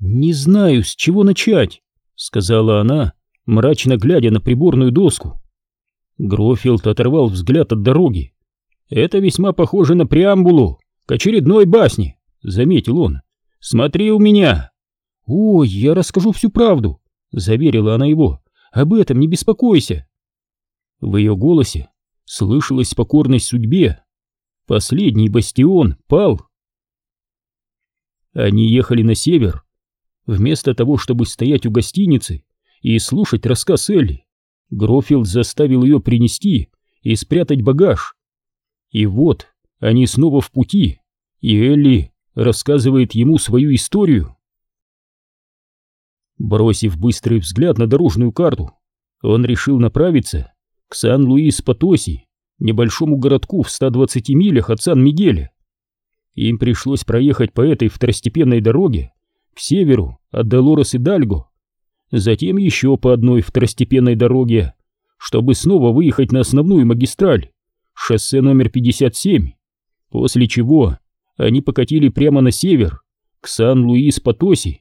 «Не знаю, с чего начать», — сказала она, мрачно глядя на приборную доску. Грофилд оторвал взгляд от дороги. «Это весьма похоже на преамбулу к очередной басне», — заметил он. «Смотри у меня!» «Ой, я расскажу всю правду», — заверила она его. «Об этом не беспокойся». В ее голосе слышалась покорность судьбе. Последний бастион пал. Они ехали на север. Вместо того, чтобы стоять у гостиницы и слушать рассказ Элли, Грофилд заставил ее принести и спрятать багаж. И вот они снова в пути, и Элли рассказывает ему свою историю. Бросив быстрый взгляд на дорожную карту, он решил направиться к Сан-Луис-Потоси, небольшому городку в 120 милях от Сан-Мигеля. Им пришлось проехать по этой второстепенной дороге к северу от Долорес и Дальго, затем еще по одной второстепенной дороге, чтобы снова выехать на основную магистраль, шоссе номер 57, после чего они покатили прямо на север, к Сан-Луис-Потоси.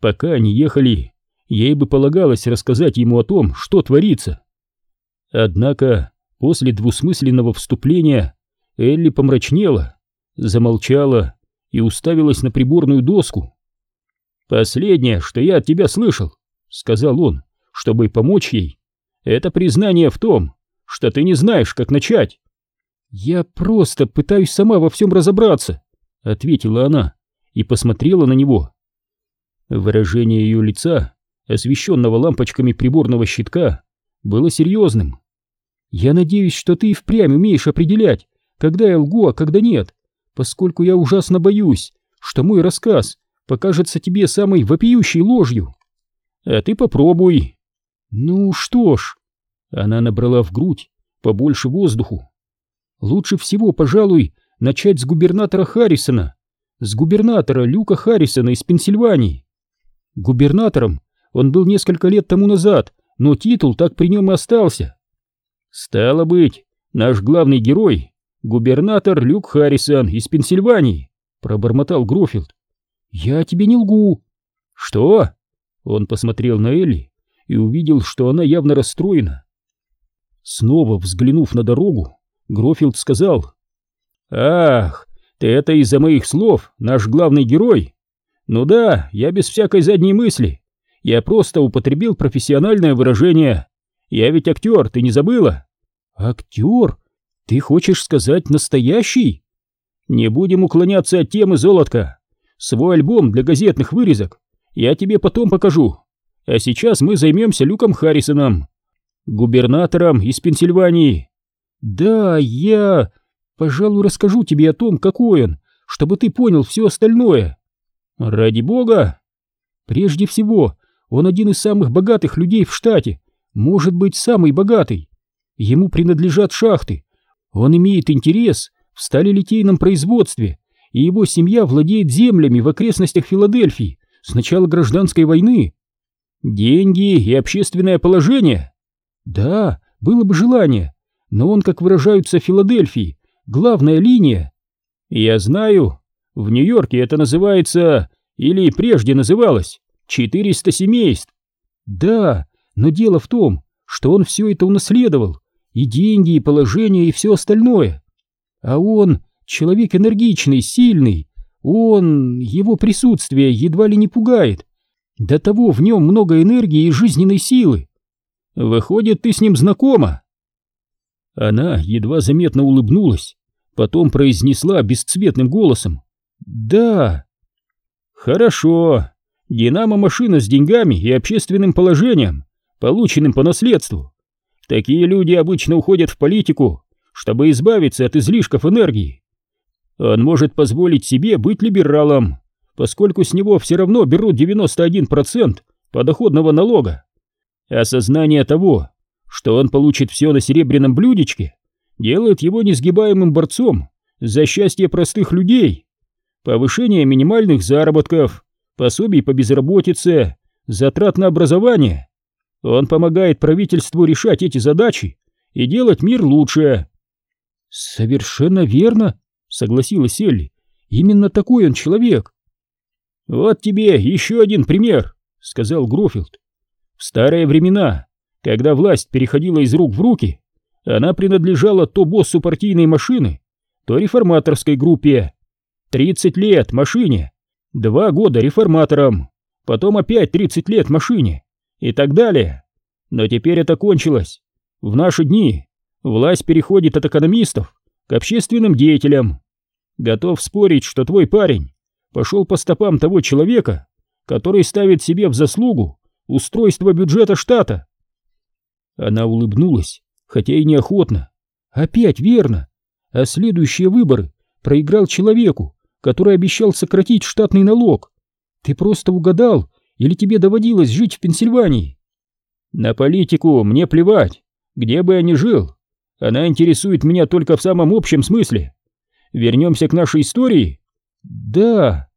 Пока они ехали, ей бы полагалось рассказать ему о том, что творится. Однако после двусмысленного вступления Элли помрачнела, замолчала и уставилась на приборную доску. «Последнее, что я от тебя слышал», — сказал он, чтобы помочь ей, — «это признание в том, что ты не знаешь, как начать». «Я просто пытаюсь сама во всем разобраться», — ответила она и посмотрела на него. Выражение ее лица, освещенного лампочками приборного щитка, было серьезным. «Я надеюсь, что ты и впрямь умеешь определять, когда я лгу, а когда нет, поскольку я ужасно боюсь, что мой рассказ покажется тебе самой вопиющей ложью. А ты попробуй. Ну что ж, она набрала в грудь побольше воздуху. Лучше всего, пожалуй, начать с губернатора Харрисона, с губернатора Люка Харрисона из Пенсильвании. Губернатором он был несколько лет тому назад, но титул так при нем и остался. Стало быть, наш главный герой губернатор Люк Харрисон из Пенсильвании», — пробормотал Грофилд. «Я тебе не лгу». «Что?» Он посмотрел на Элли и увидел, что она явно расстроена. Снова взглянув на дорогу, Грофилд сказал. «Ах, ты это из-за моих слов, наш главный герой? Ну да, я без всякой задней мысли. Я просто употребил профессиональное выражение. Я ведь актер, ты не забыла?» «Актер?» Ты хочешь сказать настоящий? Не будем уклоняться от темы, золотка. Свой альбом для газетных вырезок я тебе потом покажу. А сейчас мы займемся Люком Харрисоном, губернатором из Пенсильвании. Да, я, пожалуй, расскажу тебе о том, какой он, чтобы ты понял все остальное. Ради бога. Прежде всего, он один из самых богатых людей в штате, может быть, самый богатый. Ему принадлежат шахты, он имеет интерес в сталелитейном производстве, и его семья владеет землями в окрестностях Филадельфии с начала гражданской войны. Деньги и общественное положение? Да, было бы желание, но он, как выражаются в Филадельфии, главная линия. Я знаю, в Нью-Йорке это называется, или прежде называлось, 400 семейств. Да, но дело в том, что он все это унаследовал и деньги, и положение, и все остальное. А он человек энергичный, сильный, он, его присутствие едва ли не пугает. До того в нем много энергии и жизненной силы. Выходит, ты с ним знакома?» Она едва заметно улыбнулась, потом произнесла бесцветным голосом. «Да». «Хорошо. Динамо-машина с деньгами и общественным положением, полученным по наследству. Такие люди обычно уходят в политику, чтобы избавиться от излишков энергии. Он может позволить себе быть либералом, поскольку с него все равно берут 91% подоходного налога. Осознание того, что он получит все на серебряном блюдечке, делает его несгибаемым борцом за счастье простых людей. Повышение минимальных заработков, пособий по безработице, затрат на образование – он помогает правительству решать эти задачи и делать мир лучше. Совершенно верно, согласилась Элли. Именно такой он человек. «Вот тебе еще один пример», — сказал Грофилд. «В старые времена, когда власть переходила из рук в руки, она принадлежала то боссу партийной машины, то реформаторской группе. 30 лет машине, два года реформаторам, потом опять 30 лет машине и так далее. Но теперь это кончилось. В наши дни власть переходит от экономистов к общественным деятелям. Готов спорить, что твой парень пошел по стопам того человека, который ставит себе в заслугу устройство бюджета штата. Она улыбнулась, хотя и неохотно. Опять верно. А следующие выборы проиграл человеку, который обещал сократить штатный налог. Ты просто угадал, или тебе доводилось жить в Пенсильвании? На политику мне плевать, где бы я ни жил. Она интересует меня только в самом общем смысле. Вернемся к нашей истории? Да.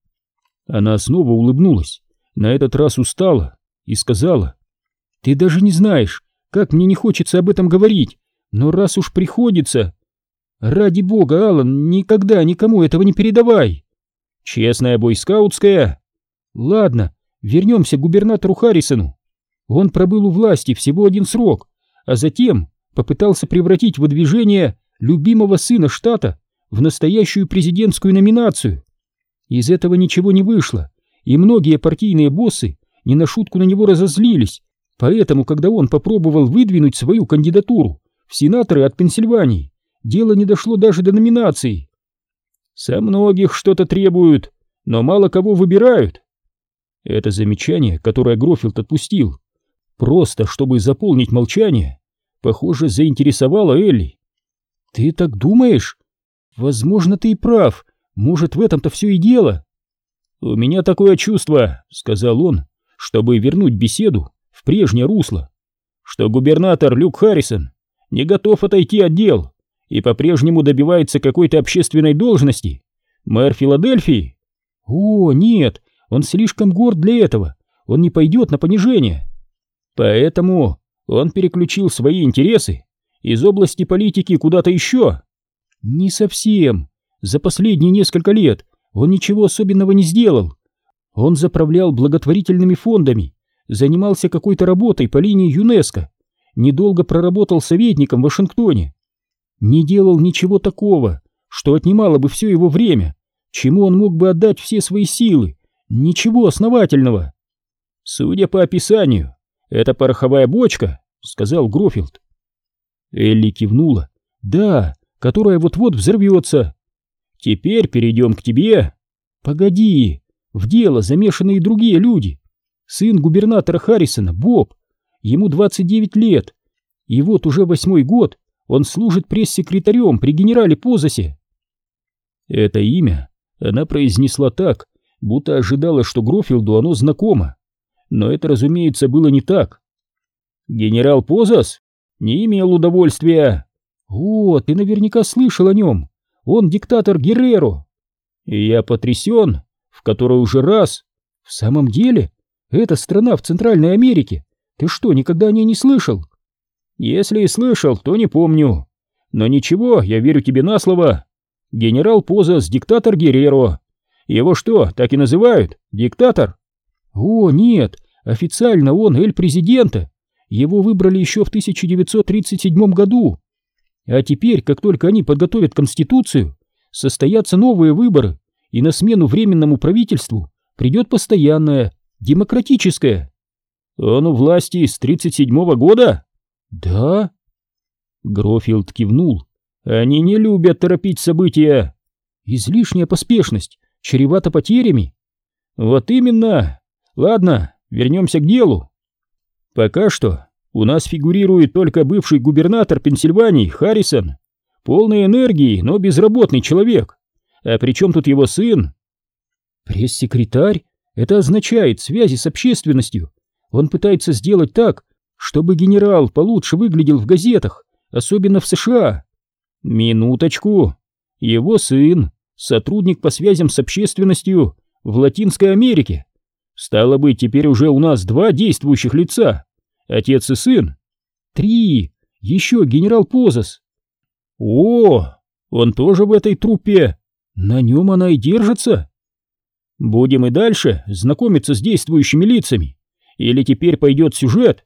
Она снова улыбнулась, на этот раз устала, и сказала. Ты даже не знаешь, как мне не хочется об этом говорить, но раз уж приходится... Ради бога, Алан, никогда никому этого не передавай. Честная бойскаутская. Ладно, вернемся к губернатору Харрисону. Он пробыл у власти всего один срок, а затем попытался превратить выдвижение любимого сына штата в настоящую президентскую номинацию. Из этого ничего не вышло, и многие партийные боссы не на шутку на него разозлились Поэтому, когда он попробовал выдвинуть свою кандидатуру в сенаторы от Пенсильвании, дело не дошло даже до номинаций. Со многих что-то требуют, но мало кого выбирают. Это замечание, которое Грофилд отпустил, просто чтобы заполнить молчание, похоже, заинтересовало Элли. «Ты так думаешь? Возможно, ты и прав. Может, в этом-то все и дело». «У меня такое чувство», — сказал он, чтобы вернуть беседу в прежнее русло, что губернатор Люк Харрисон не готов отойти от дел и по-прежнему добивается какой-то общественной должности. Мэр Филадельфии? О, нет, он слишком горд для этого, он не пойдет на понижение. Поэтому он переключил свои интересы из области политики куда-то еще. Не совсем. За последние несколько лет он ничего особенного не сделал. Он заправлял благотворительными фондами занимался какой-то работой по линии ЮНЕСКО, недолго проработал советником в Вашингтоне. Не делал ничего такого, что отнимало бы все его время, чему он мог бы отдать все свои силы, ничего основательного. Судя по описанию, это пороховая бочка, сказал Грофилд. Элли кивнула. Да, которая вот-вот взорвется. Теперь перейдем к тебе. Погоди, в дело замешаны и другие люди сын губернатора Харрисона, Боб. Ему 29 лет, и вот уже восьмой год он служит пресс-секретарем при генерале Позасе. Это имя она произнесла так, будто ожидала, что Грофилду оно знакомо. Но это, разумеется, было не так. Генерал Позас не имел удовольствия. О, ты наверняка слышал о нем. Он диктатор Герреро. И я потрясен, в который уже раз. В самом деле, это страна в Центральной Америке. Ты что, никогда о ней не слышал? Если и слышал, то не помню. Но ничего, я верю тебе на слово. Генерал Позас, диктатор Герреро. Его что, так и называют? Диктатор? О, нет, официально он эль-президента. Его выбрали еще в 1937 году. А теперь, как только они подготовят Конституцию, состоятся новые выборы, и на смену временному правительству придет постоянное, демократическое. Он у власти с 37-го года? Да. Грофилд кивнул. Они не любят торопить события. Излишняя поспешность чревата потерями. Вот именно. Ладно, вернемся к делу. Пока что у нас фигурирует только бывший губернатор Пенсильвании Харрисон. Полный энергии, но безработный человек. А при чем тут его сын? Пресс-секретарь это означает связи с общественностью. Он пытается сделать так, чтобы генерал получше выглядел в газетах, особенно в США. Минуточку. Его сын, сотрудник по связям с общественностью в Латинской Америке. Стало быть, теперь уже у нас два действующих лица. Отец и сын. Три. Еще генерал Позас. О, он тоже в этой труппе. На нем она и держится. Будем и дальше знакомиться с действующими лицами? Или теперь пойдет сюжет?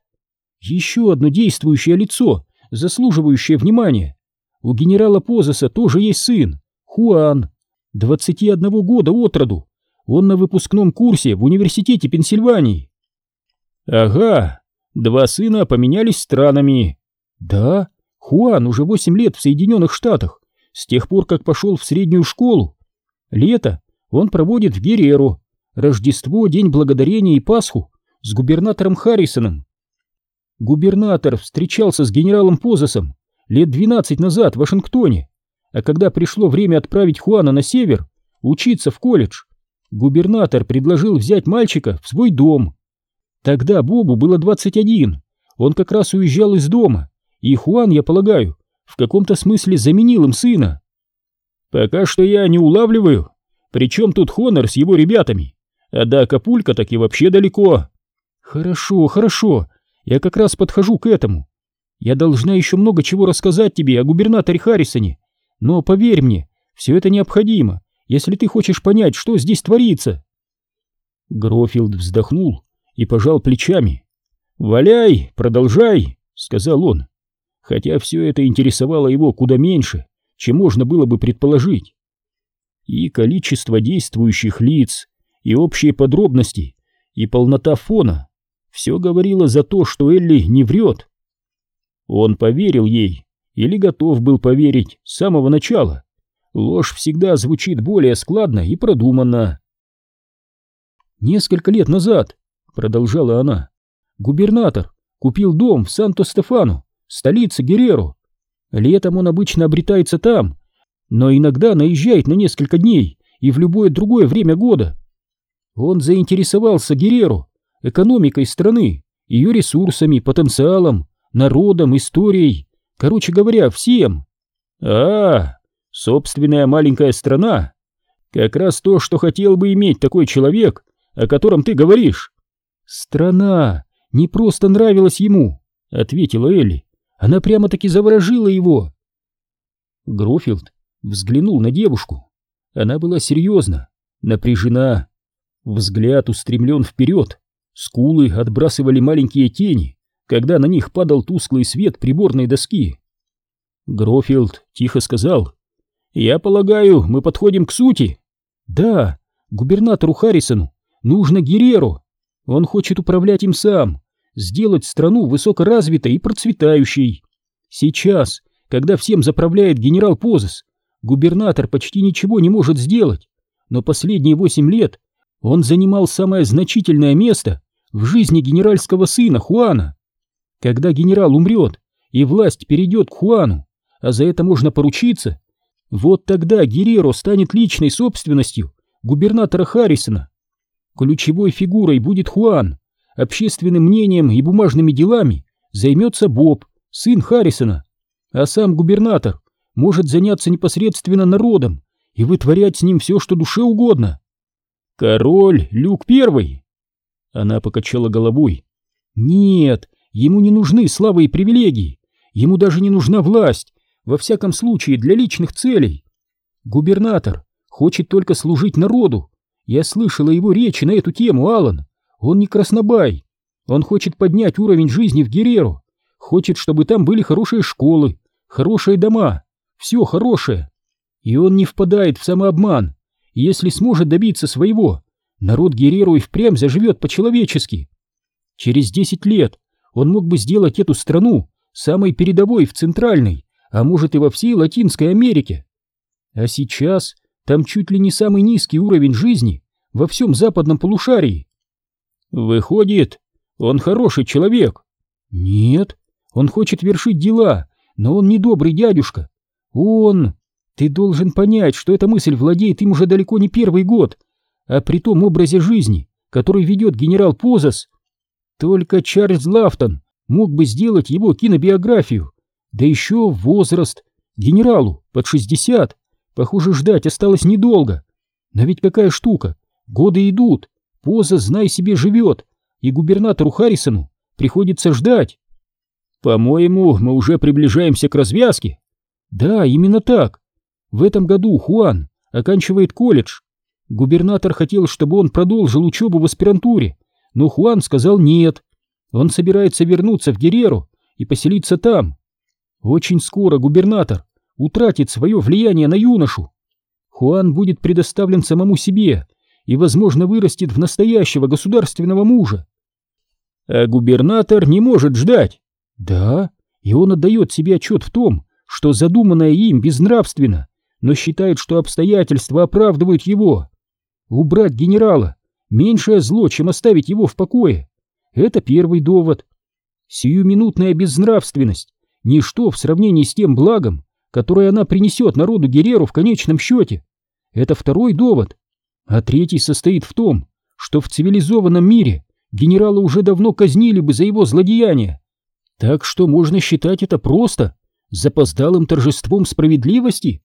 Еще одно действующее лицо, заслуживающее внимания. У генерала Позаса тоже есть сын, Хуан, 21 года от роду. Он на выпускном курсе в университете Пенсильвании. Ага, два сына поменялись странами. Да, Хуан уже 8 лет в Соединенных Штатах, с тех пор, как пошел в среднюю школу. Лето он проводит в Гереру, Рождество, День Благодарения и Пасху с губернатором Харрисоном. Губернатор встречался с генералом Позасом лет 12 назад в Вашингтоне, а когда пришло время отправить Хуана на север, учиться в колледж, губернатор предложил взять мальчика в свой дом. Тогда Бобу было 21, он как раз уезжал из дома, и Хуан, я полагаю, в каком-то смысле заменил им сына. Пока что я не улавливаю, причем тут Хонор с его ребятами, а до Акапулька так и вообще далеко. Хорошо, хорошо, я как раз подхожу к этому. Я должна еще много чего рассказать тебе о губернаторе Харрисоне, но поверь мне, все это необходимо, если ты хочешь понять, что здесь творится. Грофилд вздохнул и пожал плечами. «Валяй, продолжай», — сказал он, хотя все это интересовало его куда меньше, чем можно было бы предположить. И количество действующих лиц, и общие подробности, и полнота фона все говорило за то, что Элли не врет. Он поверил ей, или готов был поверить с самого начала. Ложь всегда звучит более складно и продуманно. «Несколько лет назад», — продолжала она, — «губернатор купил дом в Санто-Стефану, столице Гереру. Летом он обычно обретается там, но иногда наезжает на несколько дней и в любое другое время года. Он заинтересовался Гереру, экономикой страны, ее ресурсами, потенциалом, народом, историей, короче говоря, всем. А, собственная маленькая страна. Как раз то, что хотел бы иметь такой человек, о котором ты говоришь. Страна не просто нравилась ему, ответила Элли. Она прямо-таки заворожила его. Грофилд взглянул на девушку. Она была серьезна, напряжена. Взгляд устремлен вперед, скулы отбрасывали маленькие тени, когда на них падал тусклый свет приборной доски. Грофилд тихо сказал, «Я полагаю, мы подходим к сути». «Да, губернатору Харрисону нужно Гереру. Он хочет управлять им сам, сделать страну высокоразвитой и процветающей. Сейчас, когда всем заправляет генерал Позес, губернатор почти ничего не может сделать, но последние восемь лет он занимал самое значительное место в жизни генеральского сына Хуана. Когда генерал умрет, и власть перейдет к Хуану, а за это можно поручиться, вот тогда Герреро станет личной собственностью губернатора Харрисона. Ключевой фигурой будет Хуан, общественным мнением и бумажными делами займется Боб, сын Харрисона, а сам губернатор может заняться непосредственно народом и вытворять с ним все, что душе угодно. Король Люк Первый. Она покачала головой. Нет, ему не нужны слава и привилегии, ему даже не нужна власть, во всяком случае для личных целей. Губернатор хочет только служить народу. Я слышала его речи на эту тему, Алан. Он не краснобай. Он хочет поднять уровень жизни в Гереру. Хочет, чтобы там были хорошие школы, хорошие дома, все хорошее. И он не впадает в самообман. Если сможет добиться своего, народ Гереру и впрямь заживет по-человечески. Через десять лет он мог бы сделать эту страну самой передовой в Центральной, а может и во всей Латинской Америке. А сейчас там чуть ли не самый низкий уровень жизни во всем западном полушарии. Выходит, он хороший человек. Нет, он хочет вершить дела, но он не добрый дядюшка. Он... Ты должен понять, что эта мысль владеет им уже далеко не первый год, а при том образе жизни, который ведет генерал Позас. Только Чарльз Лафтон мог бы сделать его кинобиографию, да еще возраст. Генералу под 60. Похоже, ждать осталось недолго. Но ведь какая штука, годы идут, Поза, знай себе, живет, и губернатору Харрисону приходится ждать. По-моему, мы уже приближаемся к развязке. Да, именно так. В этом году Хуан оканчивает колледж. Губернатор хотел, чтобы он продолжил учебу в аспирантуре, но Хуан сказал нет. Он собирается вернуться в Гереру и поселиться там. Очень скоро губернатор утратит свое влияние на юношу. Хуан будет предоставлен самому себе и, возможно, вырастет в настоящего государственного мужа. А губернатор не может ждать. Да, и он отдает себе отчет в том, что задуманное им безнравственно, но считает, что обстоятельства оправдывают его. Убрать генерала — меньшее зло, чем оставить его в покое. Это первый довод. Сиюминутная безнравственность — ничто в сравнении с тем благом, которое она принесет народу Гереру в конечном счете. Это второй довод. А третий состоит в том, что в цивилизованном мире генерала уже давно казнили бы за его злодеяния. Так что можно считать это просто запоздалым торжеством справедливости.